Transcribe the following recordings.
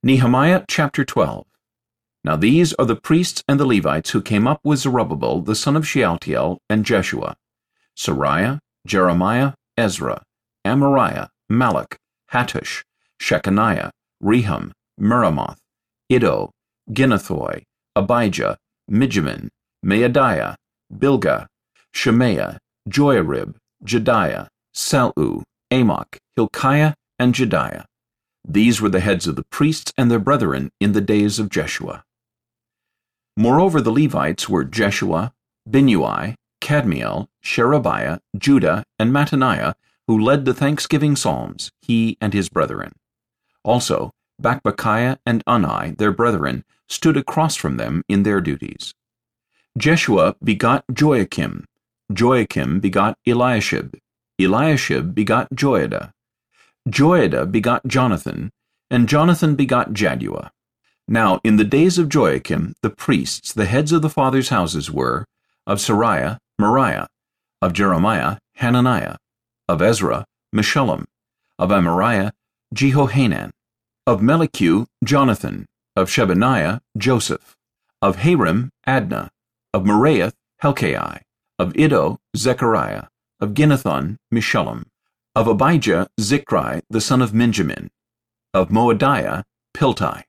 Nehemiah chapter 12 Now these are the priests and the Levites who came up with Zerubbabel the son of Shealtiel and Jeshua, Seraiah, Jeremiah, Ezra, Amariah, Malluch, Hattush, Shechaniah, Rehum, Meremoth, Iddo, Ginnethoi, Abijah, Mijamin, Maadiah, Bilgah, Shemaiah, Joiarib, Jedaiah, Sallu, Amok, Hilkiah, and Jedaiah. These were the heads of the priests and their brethren in the days of Jeshua. Moreover the Levites were Jeshua, Binnui, Kadmiel, Sherebiah, Judah, and Mattaniah, who led the thanksgiving psalms, he and his brethren. Also, Bakbukiah and Unni, their brethren, stood across from them in their duties. Jeshua begot Joiakim. Joiakim begot Eliashib, Eliashib begot Joiada, Joiada begot Jonathan, and Jonathan begot Jaddua. Now in the days of Joiakim, the priests, the heads of the fathers' houses were, of Seraiah, Meraiah, of Jeremiah, Hananiah, of Ezra, Meshullam, of Amariah, Jehohanan, of Melichu, Jonathan, of Shebaniah, Joseph, of Harim, Adnah, of Meraioth, Helkai, of Iddo, Zechariah, of Ginnethon, Meshullam, of Abijah, Zichri, the son of Minjamin, of Moadiah, Piltai,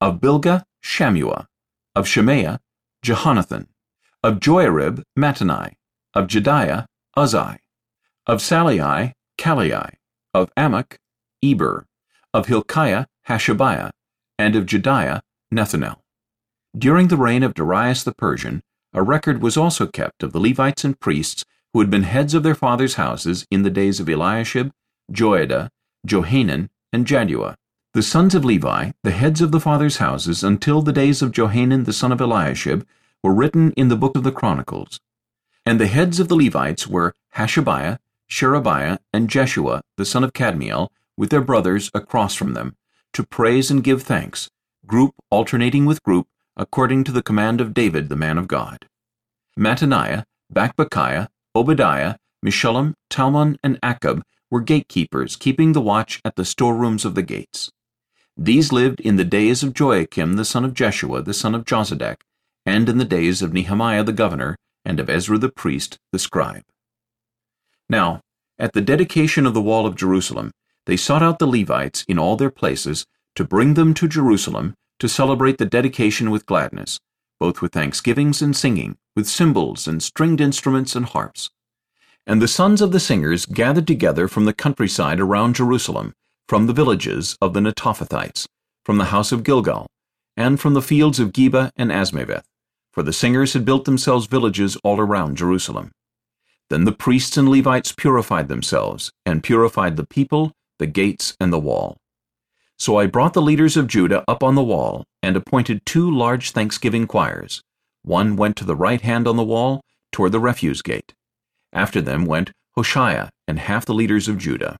of Bilgah, Shammua, of Shemaiah, Jehonathan, of Joiarib, Mattenai, of Jedaiah, Uzzi, of Sallai, Kallai, of Amok, Eber, of Hilkiah, Hashabiah, and of Jedaiah, Nethanel. During the reign of Darius the Persian, a record was also kept of the Levites and priests who had been heads of their fathers' houses in the days of Eliashib, Joiada, Johanan, and Jaddua, the sons of Levi, the heads of the fathers' houses, until the days of Johanan the son of Eliashib, were written in the book of the Chronicles. And the heads of the Levites were Hashabiah, Sherebiah, and Jeshua the son of Kadmiel, with their brothers across from them, to praise and give thanks, group alternating with group, according to the command of David the man of God. Mattaniah, Bakbukiah, Obadiah, Meshullam, Talmon, and Akkub were gatekeepers, keeping the watch at the storerooms of the gates. These lived in the days of Joiakim the son of Jeshua the son of Jozadak, and in the days of Nehemiah the governor, and of Ezra the priest, the scribe. Now, at the dedication of the wall of Jerusalem, they sought out the Levites in all their places to bring them to Jerusalem to celebrate the dedication with gladness, both with thanksgivings and singing, with cymbals and stringed instruments and harps. And the sons of the singers gathered together from the countryside around Jerusalem, from the villages of the Netophathites, from the house of Gilgal, and from the fields of Geba and Azmaveth, for the singers had built themselves villages all around Jerusalem. Then the priests and Levites purified themselves, and purified the people, the gates, and the wall. So I brought the leaders of Judah up on the wall, and appointed two large thanksgiving choirs, one went to the right hand on the wall, toward the refuse gate. After them went Hoshaiah and half the leaders of Judah.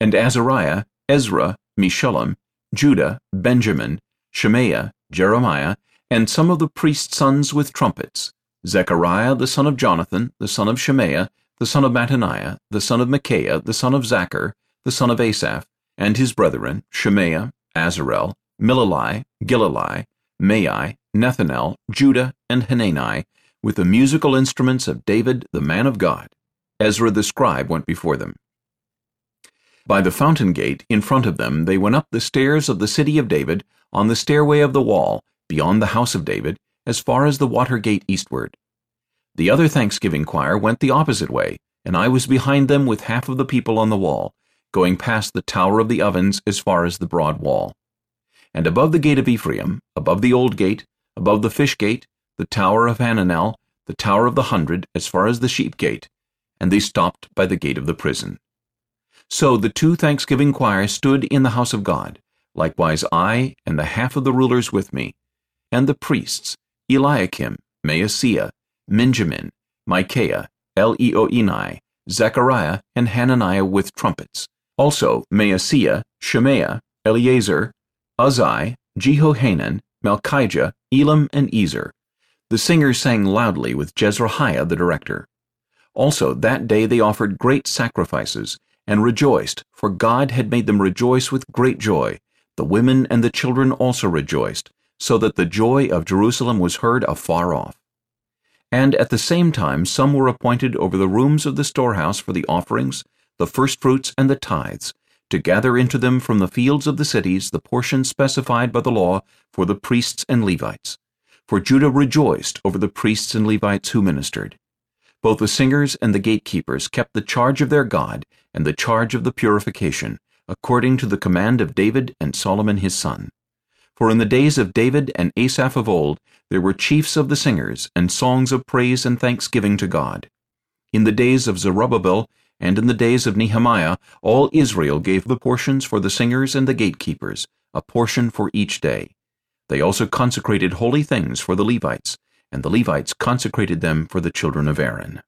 And Azariah, Ezra, Meshullam, Judah, Benjamin, Shemaiah, Jeremiah, and some of the priests' sons with trumpets, Zechariah the son of Jonathan, the son of Shemaiah, the son of Mattaniah, the son of Michaiah, the son of Zaccur, the son of Asaph, and his brethren, Shemaiah, Azarel, Milalai, Gilalai, Maai, Nethanel, Judah, and Hanani, with the musical instruments of David the man of God. Ezra the scribe went before them. By the fountain gate in front of them they went up the stairs of the city of David, on the stairway of the wall, beyond the house of David, as far as the water gate eastward. The other thanksgiving choir went the opposite way, and I was behind them with half of the people on the wall, going past the tower of the ovens as far as the broad wall. And above the gate of Ephraim, above the old gate, above the fish gate, the tower of Hananel, the tower of the hundred, as far as the sheep gate, and they stopped by the gate of the prison. So the two thanksgiving choirs stood in the house of God, likewise I and the half of the rulers with me, and the priests, Eliakim, Maaseiah, Minjamin, Michaiah, Elioenai, Zechariah, and Hananiah with trumpets, also Maaseiah, Shemaiah, Eleazar, Uzzi, Jehohanan, Malchijah, Elam, and Ezer. The singers sang loudly with Jezrahiah the director. Also that day they offered great sacrifices, and rejoiced, for God had made them rejoice with great joy, The women and the children also rejoiced, so that the joy of Jerusalem was heard afar off. And at the same time some were appointed over the rooms of the storehouse for the offerings, the firstfruits, and the tithes, to gather into them from the fields of the cities the portion specified by the law for the priests and Levites. For Judah rejoiced over the priests and Levites who ministered. Both the singers and the gatekeepers kept the charge of their God and the charge of the purification, according to the command of David and Solomon his son. For in the days of David and Asaph of old there were chiefs of the singers, and songs of praise and thanksgiving to God. In the days of Zerubbabel and in the days of Nehemiah all Israel gave the portions for the singers and the gatekeepers, a portion for each day. They also consecrated holy things for the Levites, and the Levites consecrated them for the children of Aaron.